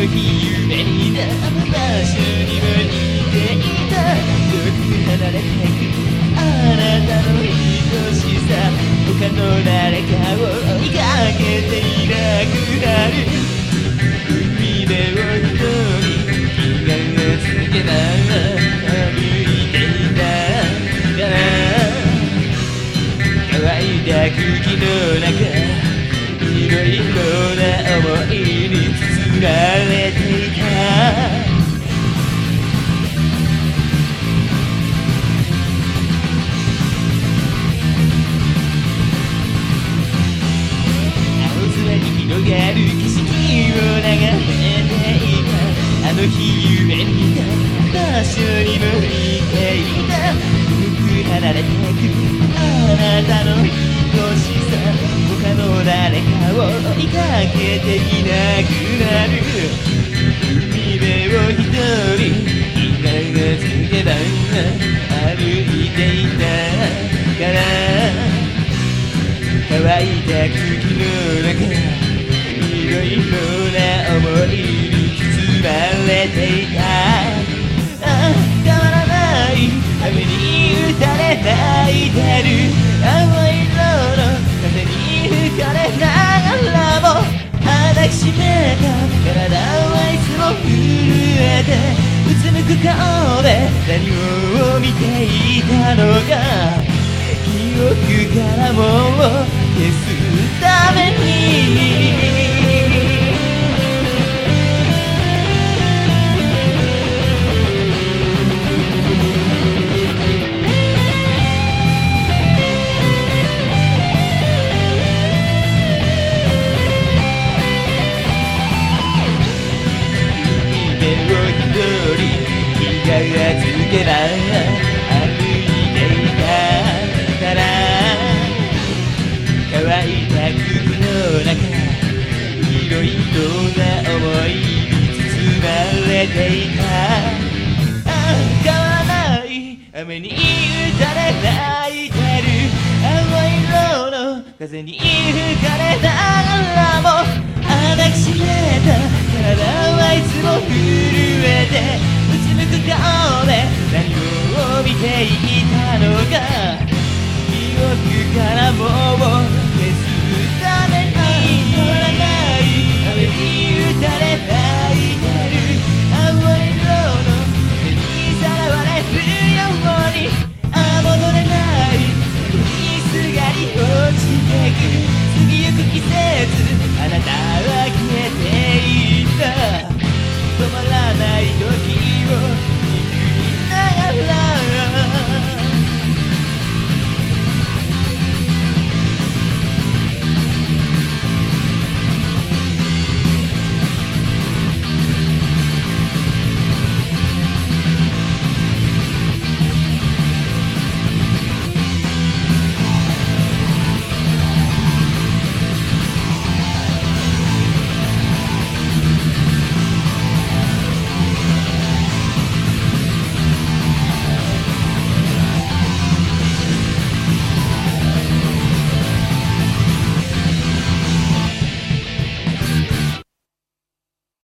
時夢になった場所には似ていた遠く離れてくあなたの愛しさ他の誰かを追いかけていなくなる海で泳ぎ気がつけば歩いていた乾いた空気の中いろいろな思いに包まれていた青空に広がる景色を眺めていたあの日夢見た場所にも行っていた遠く離れてくけていなくなる海辺を一人気がつけば歩いていたから。乾いた空気の中いろいろな思い。にむく顔で何を見ていたのか記憶からもう消すがつけば歩いていたから乾いた空気の中いろいろな思いに包まれていたあ変わらない雨に打たれ泣いてる。青色の風に吹かれながらも抱きしめた体はいつも震えて顔で何を見ていたのか。記憶からもう消すために取らない。雨に打たれ泣いてる青い色の手にさらわれるように。あ戻れない夜にすがり落ちてく。過ぎゆく季節あなたは